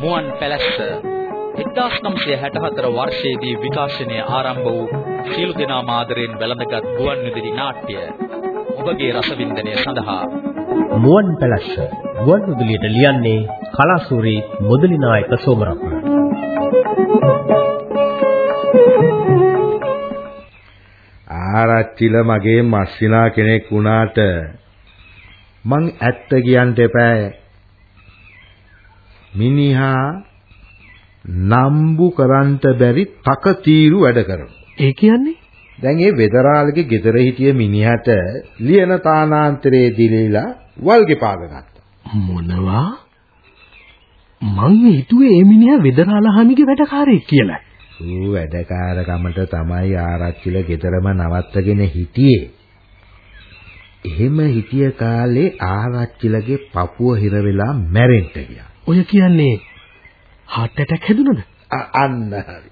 මුවන් පැලැස්ස 1964 වර්ෂයේදී විකාශනය ආරම්භ වූ සියලු දෙනා මාදරෙන් වැළඳගත් ගුවන් විදුලි නාට්‍ය ඔබගේ රසවින්දනය සඳහා. මුවන් පැලැස්ස ගුවන් විදුලියට ලියන්නේ කලාසූරි මුදලි නායක සෝමරත්න. ආරච්චිල මගේ මස්සිනා කෙනෙක් වුණාට මං ඇත්ත කියන්න එපා. මිනිහා නම්බු කරන්ට බැරි තකතිරු වැඩ කරනවා. ඒ කියන්නේ දැන් ඒ වෙදරාලගේ ගෙදර හිටිය මිනිහට ලියන තානාන්තරේ දිලිලා වල්ගේ පාගගත්තා. මොනවා? මං හිතුවේ ඒ මිනිහා වෙදරාලහාමිගේ වැඩකාරයෙක් කියලා. ඌ වැඩකාරකමට තමයි ආරච්චිල ගෙදරම නවත්තගෙන හිටියේ. එහෙම හිටිය කාලේ ආරච්චිලගේ පපුව හිර වෙලා මැරෙන්න ගියා. ඔය කියන්නේ heart attack හැදුනද? අන්න හරි.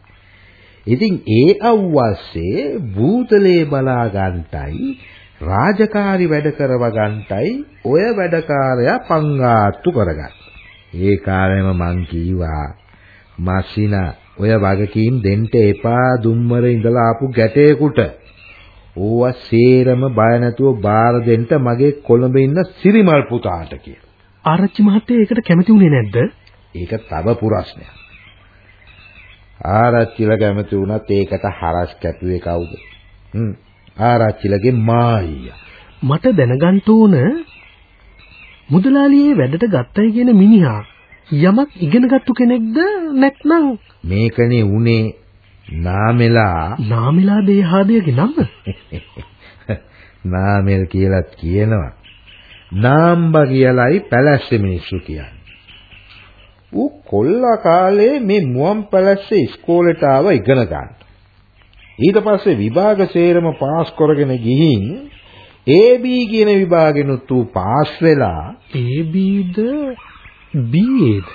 ඉතින් ඒ අවුවස්සේ භූතලේ බලා ගන්නටයි රාජකාරි වැඩ කරව ගන්නටයි ඔය වැඩකාරයා පංගාත්තු කරගත්තා. ඒ කාලෙම මං කීවා මස්සිනා ඔය වගකීම් දෙන්න එපා දුම්මර ඉඳලා ආපු ගැටේකට. ඕවා සේරම බය නැතුව බාර දෙන්න මගේ කොළඹ ඉන්න සිරිමල් පුතාට කියලා. ආරච්චි මහත්තයා ඒකට කැමති වුණේ නැද්ද? ඒක තව පුරස්නයක්. ආරච්චිලා කැමති වුණත් ඒකට හරස් කැපුවේ කවුද? හ්ම්. ආරච්චිලගේ මායියා. මට දැනගන්න ඕන මුදලාලියේ වැඩට ගත්තයි කියන මිනිහා යමක් ඉගෙනගත්තු කෙනෙක්ද නැත්නම් මේකනේ උනේ නාමෙලා. නාමෙලා දේහාදයගේ නම. නාමෙල් කියලාත් කියනවා. නාම්බා කියලායි පැලැස්සේ මිනිස්සු කියන්නේ. ඌ කොල්ලා කාලේ මේ මුවන් පැලැස්සේ ඉස්කෝලේට ආව ඉගෙන ගන්න. ඊට පස්සේ විභාග සේරම පාස් කරගෙන ගිහින් AB කියන විභාගෙනුත් ඌ පාස් වෙලා ABද BAද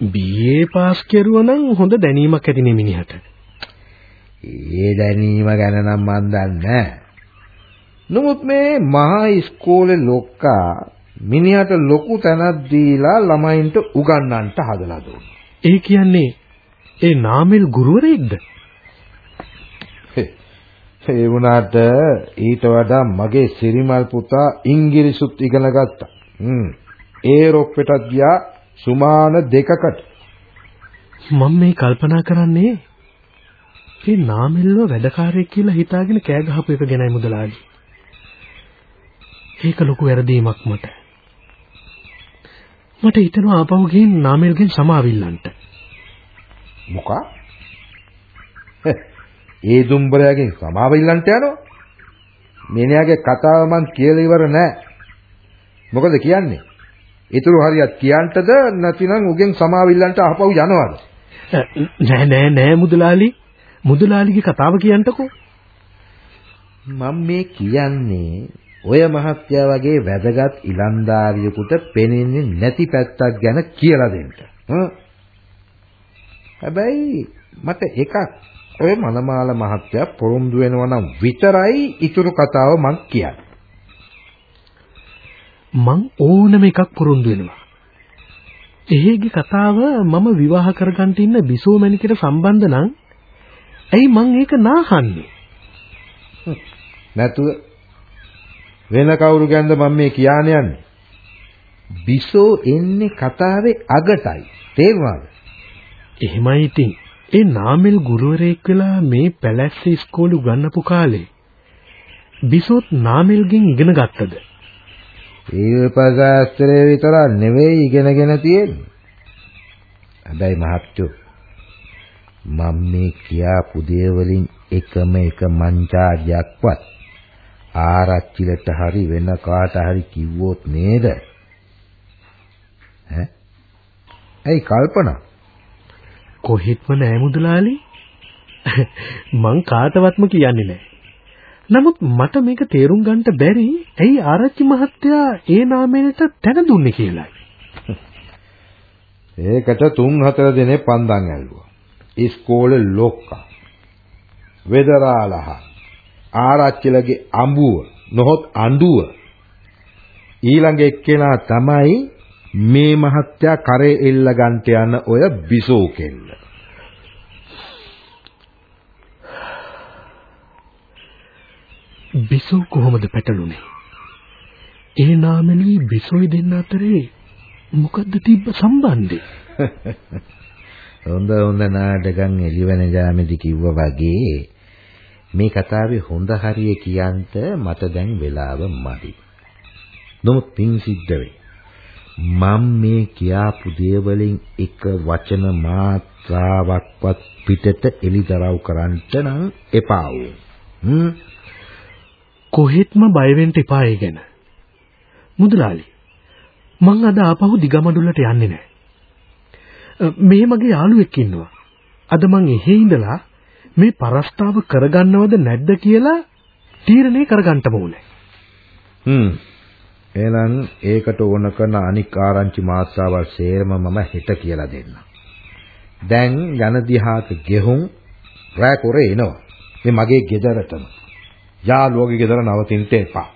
BA පාස් කරුවා නම් හොඳ දැනීමක් ඇතිනේ මිනිහට. ඒ දැනීම ගැන නම් මන් දන්නේ නමුත් මේ මහා ඉස්කෝලේ ලොක්කා මිනිහට ලොකු තැනක් දීලා ළමයින්ට උගන්වන්නට හදලා දුන්නා. ඒ කියන්නේ ඒ නාමල් ගුරුවරයෙක්ද? ඒ වුණාට ඊට වඩා මගේ සිරිමල් පුතා ඉංග්‍රීසිත් ඉගෙන ගත්තා. හ්ම්. ඒ රොප්පෙටත් ගියා සුමාන දෙකකට. මම මේ කල්පනා කරන්නේ මේ නාමෙල්ව වැඩකාරයෙක් කියලා හිතාගෙන කෑ ගහපු එක ගැනයි මුදලාලි. ඒක ලොකු වැරදීමක් මට. මට හිතෙනවා ආපහු ගිහින් නාමෙල්ගෙන් සමාවිල්ලන්ට. මොකා? ඒ දුම්බරයාගෙන් සමාවිල්ලන්ට යනවා? මිනිහාගේ කතාව මං කියලා ඉවර නෑ. මොකද කියන්නේ? ඊටු හරියට කියන්ටද නැතිනම් උගෙන් සමාවිල්ලන්ට ආපහු යනවද? නෑ නෑ නෑ මුදලාලි. මුදලාලිගේ කතාව කියන්ටකෝ. මම මේ කියන්නේ ඔය මහත්යා වගේ වැදගත් ඉලන්දාරියෙකුට පෙනෙන්නේ නැති පැත්තක් ගැන කියලා දෙන්න. හැබැයි මට එකක් ඔය මනමාල මහත්තයා පොරොන්දු වෙනවා නම් විතරයි ඊටු කතාව මං කියන්නේ. මං ඕනම එකක් පුරුදු වෙනවා. එහෙගේ කතාව මම විවාහ කරගන්න ඉන්න බිසෝ මැණිකට සම්බන්ධ නම් ඇයි මං ඒක නාහන්නේ? නැතුව වෙන කවුරු ගැනද මම මේ කියන්න යන්නේ? බිසෝ එන්නේ කතාවේ අගටයි. තේරුණාද? එහෙමයි ඉතින්. ඒ නාමල් ගුරුවරයෙක් වෙලා මේ පැලැස්ස ඉස්කෝලේ උගන්වපු කාලේ බිසෝත් නාමල්ගෙන් ඉගෙන ගත්තද? ශිල්පශාස්ත්‍රය විතර නෙවෙයි ඉගෙනගෙන තියෙන්නේ. හැබැයි මහත්තයෝ මම මේ කියාපු දේ වලින් එකම එක මංචාජයක්වත් ආරච්චිලට හරි වෙන කාට හරි කිව්වොත් නේද? ඈ? ඇයි කල්පනා? කොහෙත්ම නෑ මුදලාලි. මං කාටවත්ම කියන්නේ නෑ. නමුත් මට මේක තේරුම් ගන්නට බැරි ඇයි ආරච්චි මහත්තයා ඒ නාමයට තැන දුන්නේ කියලායි. ඒකට තුන් හතර දිනේ පන්දන් ඇල්ලුවා. ඉස්කෝලේ ලොක්කා. වෙදරාලහ. ආරච්චිලගේ අඹුව නොහොත් අඬුව. ඊළඟ එක්කෙනා තමයි මේ මහත්තයා කරේ එල්ල ගන්නට යන ඔය බිසෝ කෙල්ල. බිසෝ කොහොමද පැටළුනේ? ඒ නාමනී බිසෝයි දෙන්න අතරේ මොකද්ද තිබ්බ සම්බන්ධය? හොඳ හොඳ නාටකම් එළිවෙන ජාමෙදි කිව්වා වගේ මේ කතාවේ හොඳ හරිය කියන්ට මට දැන් වෙලාව මදි. නමුත් පින් සිද්ධ වෙයි. මම මේ කියාපු දේවලින් එක වචන මාත්‍රාවක්වත් පිටට එලිදරව් කරන්නට නම් එපා වූ. හ්ම් කොහෙත්ම බය වෙන්න එපා ඒ ගැන. මුදලාලි මං අද ආපහු දිගමඩුල්ලට යන්නේ නැහැ. මේ මගේ යාළුවෙක් ඉන්නවා. අද මං එහෙ ඉඳලා මේ පරස්තාව කරගන්නවද නැද්ද කියලා තීරණය කරගන්න ඕනේ. හ්ම්. එහෙනම් ඒකට ඕන කරන අනික් ආරංචි මාත්‍රාවල් සේරම මම හෙට කියලා දෙන්නම්. දැන් යන දිහාට ගෙහුම් රෑ කොරේ එනවා. මේ මගේ ගෙදරටම. යාළුවගේ ගෙදර නවතින්න එපා.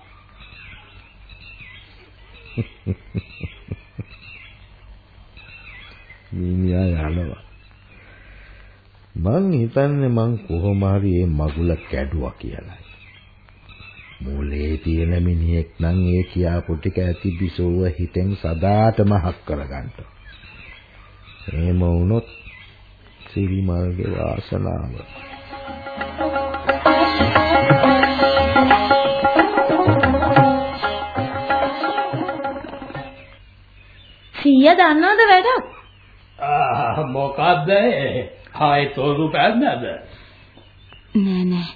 මිනිහා යනවා. මං හිතන්නේ මං කොහොම හරි මේ මගුල කැඩුවා කියලා. මූලේ තියෙන මිනිහෙක් නම් ඒ කියාපු ටික ඇති බිසෝව හිතෙන් සදාටම හක් කරගන්න. එහෙම වුණොත් සිරිමල්ගේ වාසනාව. සීයා දන්නවද වැඩක්? ආ මොකද්ද ආයේ තෝරු පැන්නද නෑ නෑ.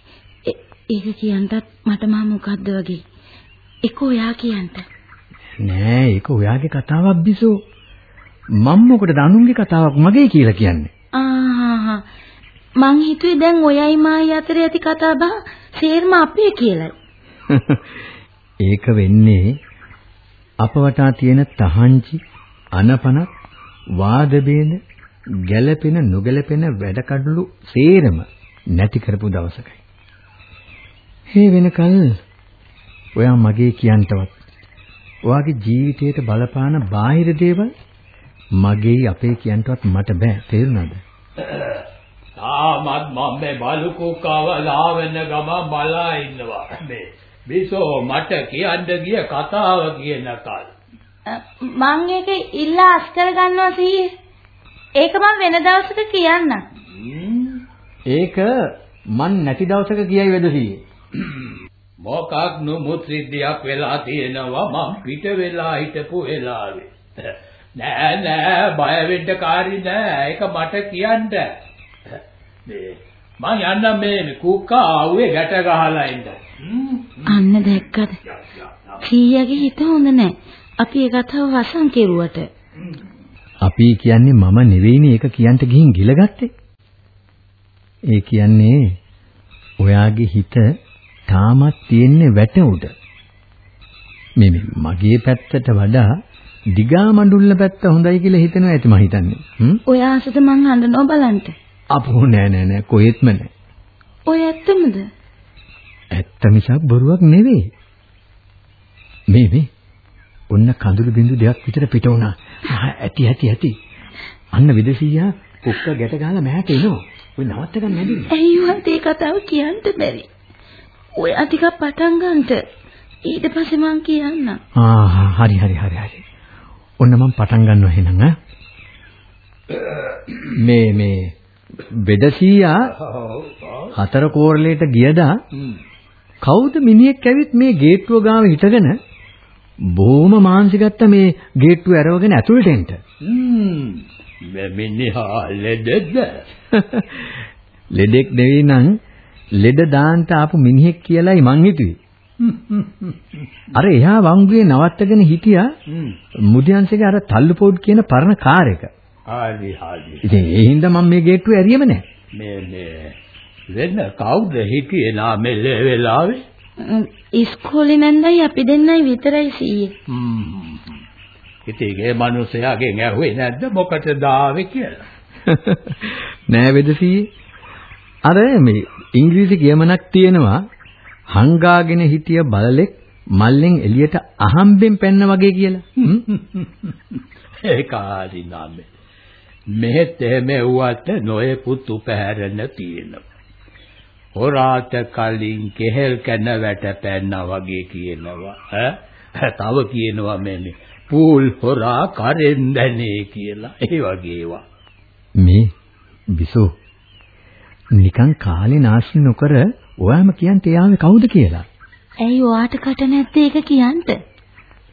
ඒක කියන්නත් මට මා මොකද්ද වගේ. ඒක ඔයා කියන්න. නෑ ඒක ඔයාගේ කතාවක් බිසෝ. මම මොකටද අනුන්ගේ කතාවක් මගේ කියලා කියන්නේ? ආහා මං හිතුවේ දැන් ඔයයි මායි අතරේ ඇති කතා බහ සේර්ම අපේ කියලායි. ඒක වෙන්නේ අප වටා තියෙන තහංචි අනපනත් වාද බේද ගැළපෙන නොගැළපෙන වැඩ කඩළු සේරම නැති කරපු දවසකයි. හේ වෙනකල් ඔයා මගේ කියන්ටවත් ඔයාගේ ජීවිතයට බලපාන බාහිර දේවල් මගේ අපේ කියන්ටවත් මට බෑ තේරුණාද? තාමත් මම මේ බලු කුක්කව ලාවෙන ගම බලා ඉන්නවා මේ බිසෝ මට කියන්න ගිය කතාව කියනකල් අ, මං ඒක ඉල්ලා අස් කර ගන්නවා සීයේ. ඒක මං වෙන දවසක කියන්නම්. ඒක මන් නැති දවසක කියයි වෙදසියේ. මොකක් නුමුත් සිද්ධියක් වෙලා තියෙනවා මම පිට වෙලා හිටපු වෙලාවේ නෑ නෑ බය වෙන්න කාරි නෑ ඒක මට කියන්න මේ මං යන්න මේ කුක්කා ආවේ ගැට ගහලා ඉන්න අන්න දැක්කද? සීයාගේ හිත හොඳ නෑ. අපි ඒ කතාව වසන් කෙරුවට. අපි කියන්නේ මම නෙවෙයිනේ ඒක කියන්ට ගිහින් ගිලගත්තේ. ඒ කියන්නේ ඔයාගේ හිත තාමත් තියෙන්නේ වැට උඩ. මේ මේ මගේ පැත්තට වඩා දිගා මඬුල්ල පැත්ත හොඳයි කියලා හිතනවා ඇති මම හිතන්නේ. ඔය ආසද මං හඳනෝ බලන්න. අපෝ නෑ නෑ නෑ කොහෙත්ම නෑ. ඔය ඇත්තමද? ඇත්ත මිසක් බොරුවක් නෙවෙයි. මේ මේ ඔන්න කඳුළු බිඳු දෙකක් විතර පිට වුණා. ඇති ඇති ඇති. අන්න විදසියා කුක්ක ගැට ගහලා මෑට එනවා. ඔය නවත්ත ගන්න නැදිද? ඇයි උන්ට ඒ කතාව කියන්න බැරි? ඔය ටිකක් පටන් ගන්නට. ඊට පස්සේ මං කියන්නම්. ආ හරි හරි හරි හරි. ඔන්න මම පටන් ගන්නවා එහෙනම් ඈ. මේ මේ බෙදසියා හතර කෝරළේට ගියදා කවුද මිනිහෙක් ඇවිත් මේ ගේට්ටුව ගාව හිටගෙන බොහොම මාන්සි ගත්ත මේ ගේට්ටුව ඇරවගෙන ඇතුළට එන්න. හ්ම් මේ මිනිහා ලෙඩද ලෙඩෙක් නෙවෙයි නම් ලෙඩ දාන්ට ආපු මිනිහෙක් කියලායි මං හිතුවේ. අර එහා වංගුවේ නවත්තගෙන හිටියා මුදියන්සේගේ අර තල්ලුපෝඩ් කියන පරණ කාර් එක. හරි හරි ඉතින් ඒ හින්දා මම මේ ගේට්ටුව ඇරියෙම නැහැ. මේ මේ වෙන කවුද හිටියේ නාමෙල වෙලාවේ උම්, ඉස්කෝලේ නැන්දයි අපි දෙන්නයි විතරයි සීයේ. හ්ම් ඉතින් ඒ මිනිසයාගෙන් ඇහුවේ නැද්ද මොකටද ආවේ කියලා නෑ වෙදසී. අර මේ ඉංග්‍රීසි කියමනක් තියෙනවා හංගාගෙන හිටිය බලලෙක් මල්ලෙන් එළියට අහම්බෙන් පැන්න වගේ කියලා. ඒක හරි නම. මෙහෙත් එහෙම වුවත් නොයෙකුත් උපහැරන තියෙනවා. හොරාට කලින් කෙහෙල් කන වැට පැන්නා වගේ කියනවා. ඈ තව කියනවා මෙන්නේ පූල් හොරා කරෙන් දැනේ කියලා. ඒ වගේ ඒවා. මේ බිසෝ නිකන් කාලේ නාස්ති නොකර ඔයාම කියන්ට එයාවේ කවුද කියලා. ඇයි ඔයාට කට නැත්තේ ඒක කියන්න?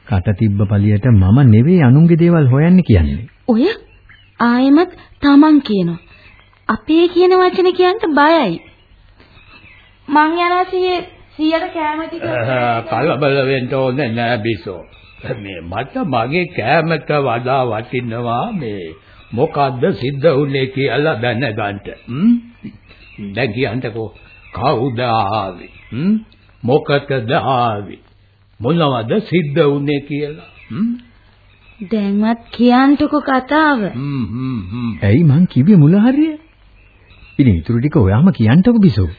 කට තිබ්බ පළියට මම නෙවෙයි අනුන්ගේ දේවල් හොයන්නේ කියන්නේ. ඔය ආයෙමත් තමන් කියනවා. අපේ කියන වචන කියන්න බයයි. මං යනවා සීයේ සීයට කැම ටික කලබල වෙන්න ඕනේ නෑ බිසෝ. මේ මට මගේ කෑමට වඩා වටිනවා මේ මොකද්ද සිද්ධ වුනේ කියලා දැනගන්න. හ්ම්? දැන් කියන්නකෝ කවුද ආවේ? හ්ම්? මොකටද ආවේ? මොනවද සිද්ධ වුනේ කියලා? හ්ම්? දැන්වත් කියන්ටකෝ කතාව. හ්ම් හ්ම් හ්ම්. ඇයි මං කිව්වේ මුල හරිය? ඉතින් ඊටු ටික ඔයාම කියන්නකෝ බිසෝ.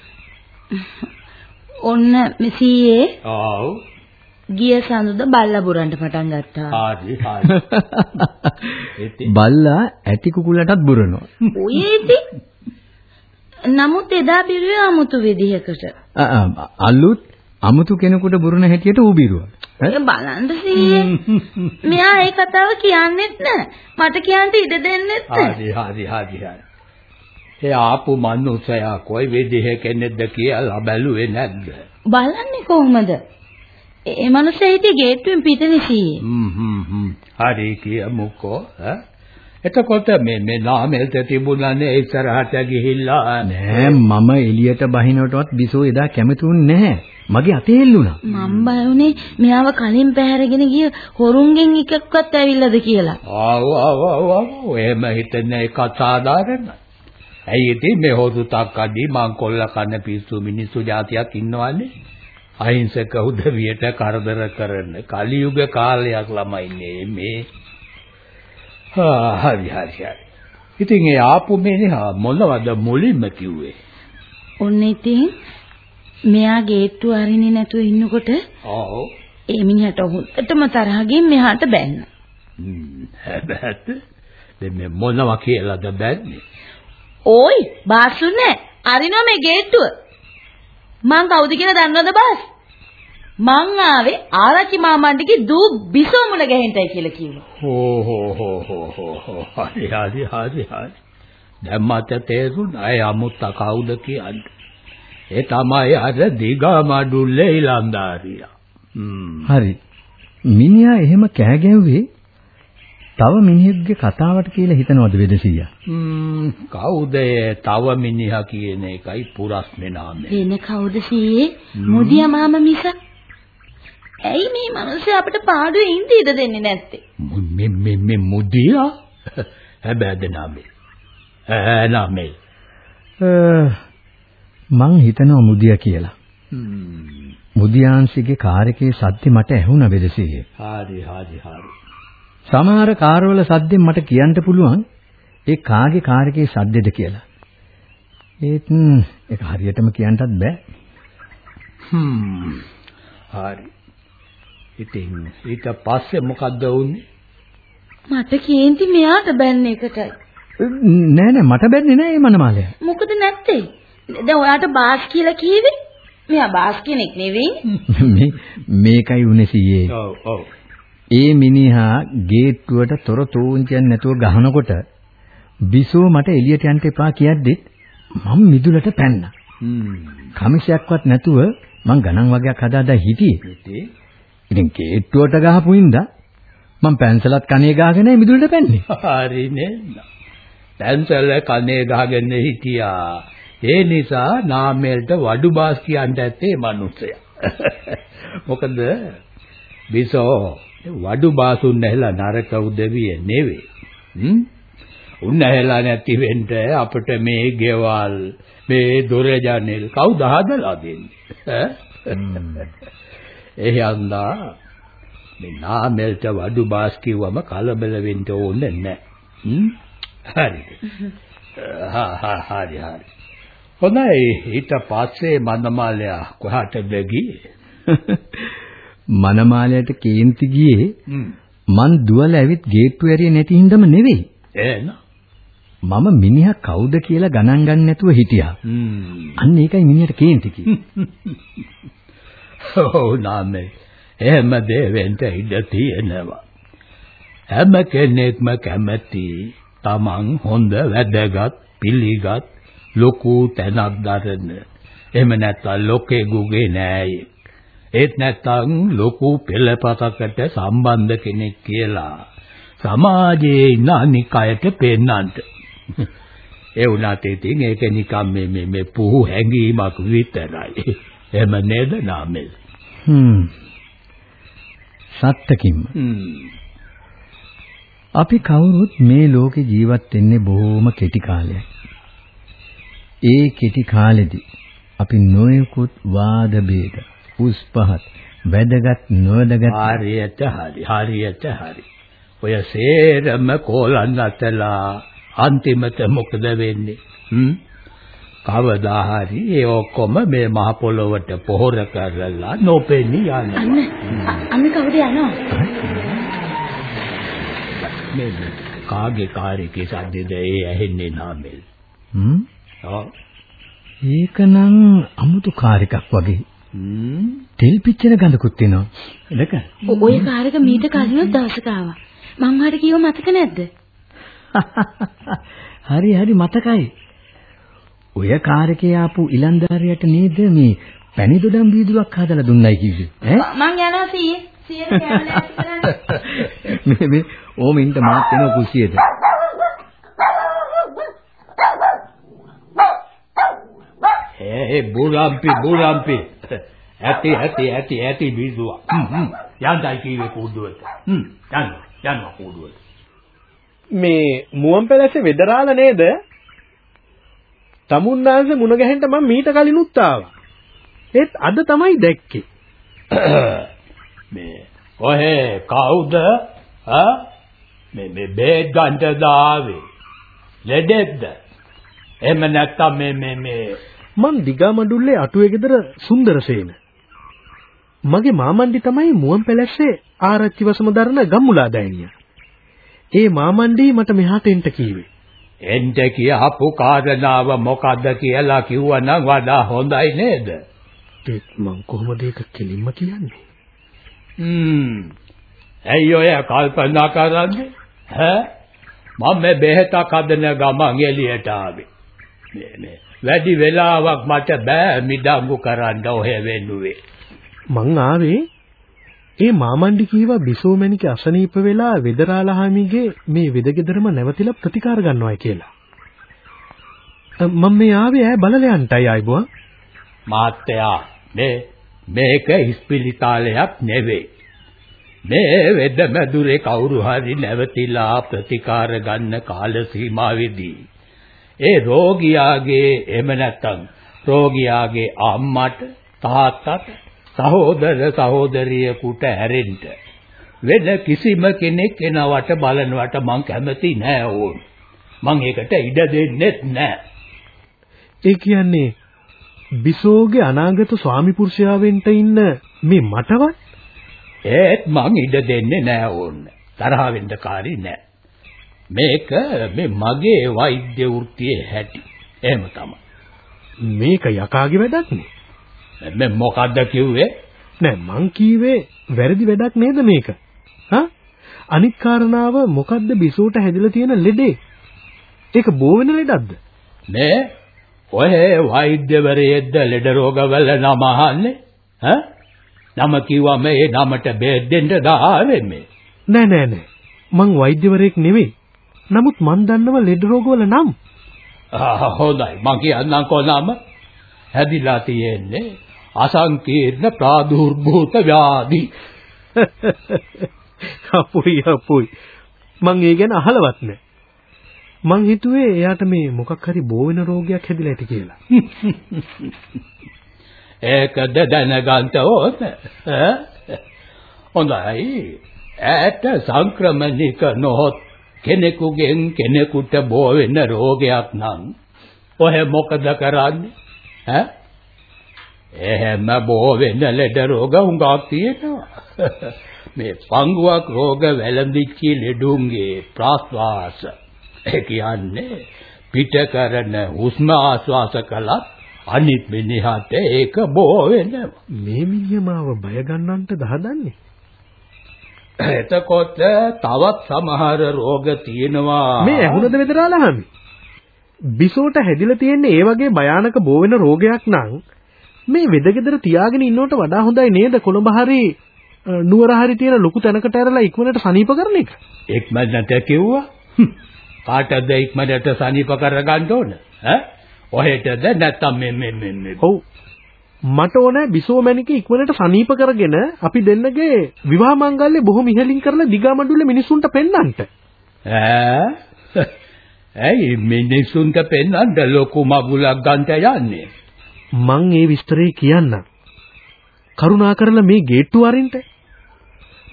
ඔන්න මෙසීයේ ආව්. ගිය සඳුද බල්ලා බුරන්ට පටන් ගත්තා. හරි. ඉතින් බල්ලා ඇටි කුකුලටත් බුරනවා. ඔය ඉතින් නමුත් එදා බිරුවේ 아무තු විදිහකට. අ- අ- අලුත් අමුතු කෙනෙකුට බුරන හැටියට ඌ බිරුවා. බලන්න සීයේ. මෙයා ඒ කතාව කියන්නෙත් නෑ. මට කියන්න ඉඩ දෙන්නෙත් නෑ. හරි හරි හරි හරි. ඒ ආපු මනුස්සයා කොයි විදිහ කෙනෙක්ද කියලා බැලුවේ නැද්ද? බලන්නේ කොහොමද? ඒ මනුස්සයා හිටියේ ගේට්ටුවෙන් පිටනේ සීයේ. හ්ම් හ්ම් හ්ම්. හරි කියමුකෝ. එතකොට මේ මේ නාමෙල්ට තිබුණානේ ඉස්සරහට ගිහිල්ලා නෑ මම එළියට බහිනවටවත් බිසෝ එදා කැමතුන්නේ නැහැ. මගේ අතේ එල්ලුණා. මම බය වුණේ මෙයාව කලින් පැහැරගෙන ගිය හොරුන්ගෙන් එකක්වත් ඇවිල්ලාද කියලා. ආව ආව ආව එහෙම හිතන එක සාධාරණයි. ඇයි ඉතින් මේ හොදු තක්කඩි මං කොල්ල කන පිස්සු මිනිස්සු జాතියක් ඉන්නවනේ. අහිංසක උදවියට කරදර කරන කලියුග කාලයක් ළමයිනේ මේ. හරි හරි හරි. ඉතින් ඒ ආපු මිනිහා මොනවද මුලින්ම කිව්වේ? ඔන්න ඉතින් මෙයා ගේට්ටුව අරින්නේ නැතුව ඉන්නකොට ආව්. ඒ මිනිහට හොඳටම තරහ ගිහින් මෙහාට බැන්න. හ්ම් හැබැයි දැන් මේ මොනවා කියලාද බැන්නේ? ඕයි බාස්සු නෑ. අරිනවා මේ ගේට්ටුව. මං කවුද කියලා දන්නවද බාස්? මං ආවේ ආරච්චි මාමණ්ඩිගේ දූ බිසෝ මුල ගැහෙන්නයි කියලා කිව්වා. හෝ හෝ හෝ හෝ හෝ හෝ හරි හරි හරි හරි දැන් මට තේරුණා අය අමුත්ත කවුද කියන්නේ ඒ තමයි අර දිගා මඩුල්ලේ ඊලන්දාරියා හ්ම් හරි. මිනිහා එහෙම කෑ ගැව්වේ තව මිනිහෙක්ගේ කතාවට කියලා හිතනවද වෙදසියා? හ්ම් කවුද තව මිනිහා කියන එකයි පුරස්නේ නාමය වෙන කවුද සීයේ? මුදියා මාම මිස. ඇයි මේ මිනිස්සු අපිට පාඩුවේ ඉඳ ඉඩ දෙන්නේ නැත්තේ? මේ මේ මේ මුදියා හැබැයිද නාමය ඈ නාමය මං හිතනවා මුදියා කියලා. හ්ම් මුදියාන්සිගේ කාර්යකේ සද්ද මට ඇහුණා වෙදසියේ. හරි හරි හරි සමහර කාර්වල සද්දෙන් මට කියන්න පුළුවන් ඒ කාගේ කාර්යකේ සද්දෙද කියලා. ඒත් ඒක හරියටම කියන්නත් බෑ. හ්ම් හරි ඉතින් ඊට පස්සේ මොකද්ද වුනේ මට කේන්ති මෙයාට බැන්න එකටයි. නෑ නෑ මට බැන්නේ නෑ මේ මනමාලය. මොකද නැත්තේ? දැන් ඔයාට බාස් කියලා කීවේ? මෙයා බාස් කෙනෙක් නෙවෙයි. මේ මේකයි උනේ සීයේ. ඔව් ඔව් ඒ මිනිහා ගේට්ටුවට තොර තෝන්චියක් නැතුව ගහනකොට බිසෝ මට එළියට යන්න එපා කියද්දිත් මම මිදුලට පැන්නා. කමිසයක්වත් නැතුව මං ගණන් වගේක් හදාදා හිටියේ. ඉතින් ගේට්ටුවට ගහපු ඉඳා මං පැන්සලත් කනේ ගාගෙන මිදුලට පැන්නේ. හරිනේ දැන්සල කනේ ගහගෙන හිටියා ඒ නිසා නාමෙල්ට වඩු බාස් කියන්න ඇත්තේ මිනිස්සයා මොකද බිසෝ වඩු බාසුන් නැහැලා නරක උදවිය නෙවෙයි හ්ම්? උන් නැහැලා නැති වෙන්න අපිට මේ ගෙවල් මේ දොර ජනෙල් කවුද හදලා දෙන්නේ? ඈ? එහෙන්දා මේ නාමෙල්ට වඩු බාස් කිව්වම කලබල වෙන්න ඕනේ නැහැ. හ්ම්? හරි. හා හා හරි හරි. හොඳයි. ඊට පස්සේ මන්දමාලයා කොහාටද ගියේ මනමාලයට කේන්ති ගියේ. මං දුවලා ඇවිත් ගේට්ටු ඇරියේ නැති හින්දාම නෙවෙයි. එහෙනම් මම මිනිහා කවුද කියලා ගණන් ගන්න නැතුව හිටියා. අන්න ඒකයි මිනිහට කේන්ති කිව්වේ. ඔව් නාමේ. එහෙම දෙවෙන්ට ඉඩ තියෙනවා. හැම කෙනෙක්ම කැමති තමන් හොඳ වැදගත් පිළිගත් ලොකු තැනක් දරන. එහෙම නැත්නම් ලොකෙකුගේ නෑයි. ඒත් නැත්නම් ලොකු පෙළපතකට සම්බන්ධ කෙනෙක් කියලා සමාජයේ ඉන්න අනික් අයට පෙන්නන්න. ඒ වුණාට ඉතින් ඒක නිකම් මේ මේ මේ පුහු හැංගීමක් විතරයි. එහෙම නේද නාමල්? හ්ම්. සත්තකින්ම හ්ම්. අපි කවුරුත් මේ ලෝකේ ජීවත් වෙන්නේ බොහොම කෙටි කාලයක්. ඒ කෙටි කාලෙදි අපි නොයෙකුත් වාද ભેද, උස් පහත්, වැදගත් නොවැදගත් හරියට හරි හරියට හරි. ඔය සේරම කෝලන් අතලා අන්තිමට මොකද වෙන්නේ? හ්ම්? කවදා හරි ඒ ඔක්කොම මේ මහ පොළොවට පොහොර කරලා නොපෙනී යනවා. අන්න කවුද යනවා? මේ මේ කාගේ කාර්යකේ සද්දද ඒ ඇහෙන්නේ නාමල්. හ්ම්? ඔව්. ඒකනම් අමුතු කාර්යයක් වගේ. තෙල් පිච්චෙන ගඳකුත් එනවා. දෙක. ඔය කාර්යක මීට කලිනුත් දවසක ආවා. මං ඔයාලට කිව්ව මතක නැද්ද? හරි හරි මතකයි. ඔය කාර්යකේ ආපු ඉලන්දාරියට නේද මේ පැණි දොඩම් වීදුවක් හදලා දුන්නයි කිව්වේ. ඈ? මං යනවා සීයේ. කැමරා කරන්න. මේ මේ ඕම ඉන්න මාත් වෙන කුසියට. ඒ බුරම්පි බුරම්පි. ඇති ඇති ඇති ඇති බිඳුවා. හ්ම්. යන්ටයි කීවේ කුඩුවට. හ්ම්. යන්න යන්න කුඩුවට. මේ මුවන් පැලැස්සේ වෙදරාල නේද? තමුන්නාන්සේ මුණ ගැහෙන්න මම මීට කලිනුත් ආවා. ඒත් අද තමයි දැක්කේ. මේ ඔහේ කවුද? ආ මේ මේ බේත් ගන්නද ආවේ? ලෙඩෙක්ද? එහෙම නැත්තම් මේ මේ මේ මං දිගමඩුල්ලේ අටුවේ ගෙදර සුන්දරසේන. මගේ මාමණ්ඩි තමයි මුවන් පැලැස්සේ ආරච්චි වසම දරන ගම්මුලා දෑනියා. ඒ මාමණ්ඩි මට මෙහාට එන්න කීවේ. එන්ට කියපු කාරණාව මොකද්ද කියලා කිව්වනම් වඩා හොඳයි නේද? ඒත් මං කොහොමද ඒක කෙලින්ම කියන්නේ? හ්ම්. ඇයි ඔය කල්පනා කරන්නේ? ඈ? මම මේ බෙහෙතක් හදන ගමන් එළියට ආවේ. මේ මේ වැඩි වෙලාවක් මට බෑ මිඩංගු කරන්න ඔහෙ වෙනුවේ. මං ආවේ ඒ මාමණ්ඩි කීවා බිසෝමැණික අසනීප වෙලා වෙදරාලහාමිගේ මේ වෙදගෙදරම නැවතිලා ප්‍රතිකාර ගන්නවයි කියලා. මම මේ ආවේ ඈ බලලයන්ටයි ආයිබුවා. මාත්‍යා මේ මේක ඉස්පිරිතාලයක් නෙවෙයි. මේ වෙදමැදුරේ කවුරු හරි නැවතිලා ප්‍රතිකාර ගන්න කාල සීමාවේදී ඒ රෝගියාගේ එහෙම නැත්නම් රෝගියාගේ අම්මට තාත්තට සහෝදර සහෝදරියෙකුට ඇරෙන්න වෙන කිසිම කෙනෙක් එනවට බලනවට මං කැමති නෑ ඕන්. මං ඒකට ඉඩ දෙන්නෙත් නෑ. ඒ කියන්නේ බිසෝගේ අනාගත ස්වාමි පුරුෂයාවෙන්ට ඉන්න මේ මටවත් ඒත් මං ඉඩ දෙන්නේ නෑ ඕන්න. තරහ වෙන්න කාරි නෑ. මේක මේ මගේ වෛද්‍ය වෘත්තියේ හැටි. එහෙම තමයි. මේක යකාගේ වැඩක් නේ. මේ මොකද්ද කිව්වේ? නෑ මං කීවේ වැරදි වැඩක් නේද මේක? හා? අනිත් කාරණාව මොකද්ද බිසෝට හැදිලා තියෙන ලෙඩේ? ඒක බෝ වෙන ලෙඩක්ද? නේ ඔය වෛද්‍යවරයෙක්ද ලෙඩ රෝගවල නම අහන්නේ? ඈ? නම කිව්වම ඒ නමට බෙහෙත් දෙන්න දාවේ මේ. නෑ නෑ නෑ. මං වෛද්‍යවරයෙක් නෙවෙයි. නමුත් මං දන්නවා ලෙඩ රෝගවල නම්. ආ හොඳයි මං කියන්නම්කෝ නම හැදිලා තියෙන්නේ අසංකීර්ණ ප්‍රාදුර්භූත ව්‍යාධි. අපුයි අපුයි. මං ඒ ගැන අහලවත් නෑ. මං හිතුවේ එයාට මේ මොකක් හරි බෝ වෙන රෝගයක් හැදිලා ඇති කියලා. ඒකද දැනගන්න ඕන. හොඳයි. ඈට සංක්‍රමණික නොහොත් කෙනෙකුගෙන් කෙනෙකුට බෝ වෙන රෝගයක් නම් ඔහෙ මොකද කරන්නේ? ඈ? එහෙම බෝ වෙන ලෙඩ රෝග හුඟක් තියෙනවා. මේ පංගුවක් රෝග වැළඳිච්ච ලෙඩුන්ගේ ප්‍රාශ්වාස ඒ කියන්නේ පිට කරන හුස්ම ආශ්වාස කළත් අනිත් මිනිහට ඒක බෝ වෙනවා. මේ මිනිහ මාව බය ගන්නන්ට දහදන්නේ. එතකොට තවත් සමහර රෝග තියෙනවා. මේ ඇහුනද වෙදරාලහමි? බිසෝට හැදිලා තියෙන්නේ ඒ වගේ භයානක බෝ වෙන රෝගයක් නම් මේ වෙදගෙදර තියාගෙන ඉන්නවට වඩා හොඳයි නේද කොළඹ හරි නුවර හරි තියෙන ලොකු තැනකට ඇරලා ඉක්මනට සනීප කරන එක. ඉක්මනට කිව්වා. කාටද ඉක්මනට සනීප කරගන්න ඕන? ඈ? ඔහෙටද නැත්තම් මේ මේ මේ. ඔව්. මට ඕන බිසෝ මැණික ඉක්මනට සනීප කරගෙන අපි දෙන්නගේ විවාහ මංගල්‍ය බොහොම ඉහළින් කරලා දිගමඩුල්ල මිනිසුන්ට පෙන්නන්නට. ඈ? ඇයි මිනිසුන්ට පෙන්නන්න ලොකු මගුලක් ගන්නට යන්නේ? මං ඒ විස්තරේ කියන්නම්. කරුණාකරලා මේ ගේට්ටුව අරින්ට.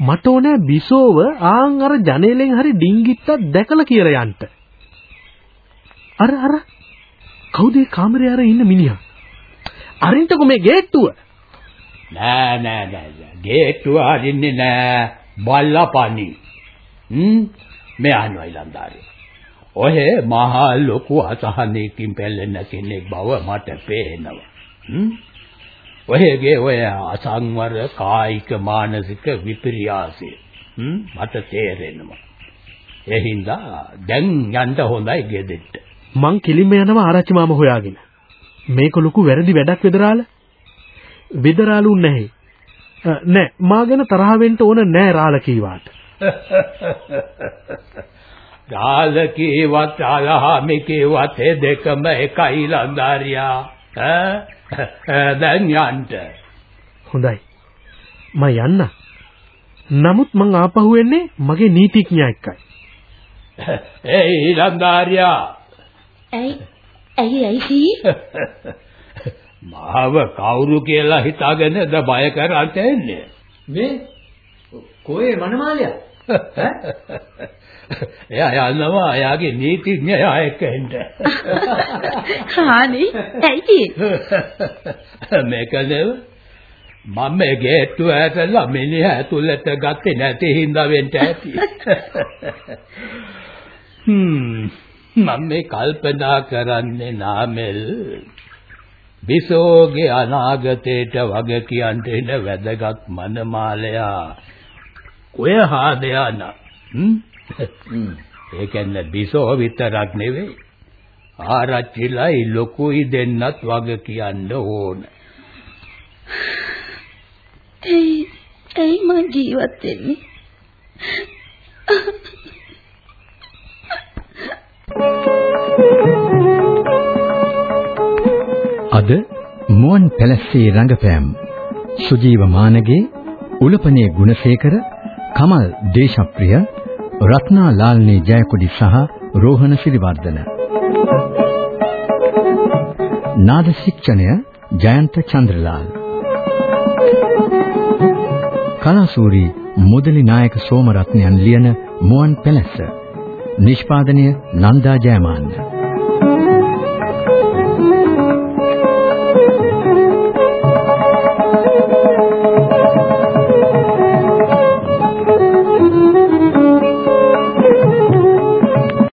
මට ඕන බිසෝව ආන් අර ජනේලෙන් හරි ඩිංගිත්තක් දැකලා කියලා යන්න. අර අර කවුද ඒ කාමරේ අර ඉන්න මිනිහා? අරින්ටකෝ මේ ගේට්ටුව. නෑ නෑ නෑ ගේට්ටුව අරින්නේ නෑ බල්ලපණි. හ්ම් මේ අහනවා ඊළඳාරේ. ඔහෙ මහා ලොකු අසහනයකින් පෙළෙන කෙනෙක් බව මට පේනවා. ඔයගේ ඔය අසංවර කායික මානසික විපර්යාසය මට තේරෙනවා. ඒ හින්දා දැන් යන්න හොඳයි ගෙදෙට්ට. මං කිලිම යනවා ආරච්චි මාම හොයාගෙන. මේක ලොකු වැරදි වැඩක් වෙදරාල. වෙදරාලුන් නැහැ. නෑ මා ගැන තරහ වෙන්න ඕන නෑ රාල කීවාට. රාල කීවත් ආලහාමි කීවත් දෙකම එකයි ලන්දාරියා. ඈ දැන් යන්න. හොඳයි. මම යන්න. නමුත් මං ආපහු එන්නේ මගේ නීතිඥයා එක්කයි. ඒ ඊළඳාරියා. ඇයි ඇයි ඇයි සී? මාව කවුරු කියලා හිතාගෙනද බය කරන්ට එන්නේ? මේ කොහේ මනමාලයා? එයා යනවා එයාගේ නීතිඥයා එක්ක එන්න. හානි ඇයි? මේක නෙව මම ගේට්ටුව ඇරලා මිනිහ ඇතුළට ගත්තේ නැති හින්දා වෙන්න ඇති. හ්ම් මම මේ කල්පනා කරන්නේ නාමල් බිසෝගේ අනාගතයට වග කියන්න එන වැදගත් මනමාලයා ඔය හාදයාන හ්ම් ඒ කියන්නේ බිසෝ විතරක් නෙවෙයි. ආරච්චිලයි ලොකුයි දෙන්නත් වග කියන්න ඕන. ඇයි ඇයි මං ජීවත් වෙන්නේ? අද මුවන් පැලස්සේ රංගපෑම් සුජීව මානගේ උලපනේ ගුණසේකර කමල් දේශප්‍රිය රත්නා ලාල්නී ජයකොඩි සහ රෝහණ සිරිවර්ධන නාද ශික්ෂණය ජයන්ත චන්ද්‍රලාල්. කලාසූරි මුදලි නායක සෝමරත්නයන් ලියන මුවන් පැලස්ස. නිෂ්පාදනය නන්දා ජයමාන්න.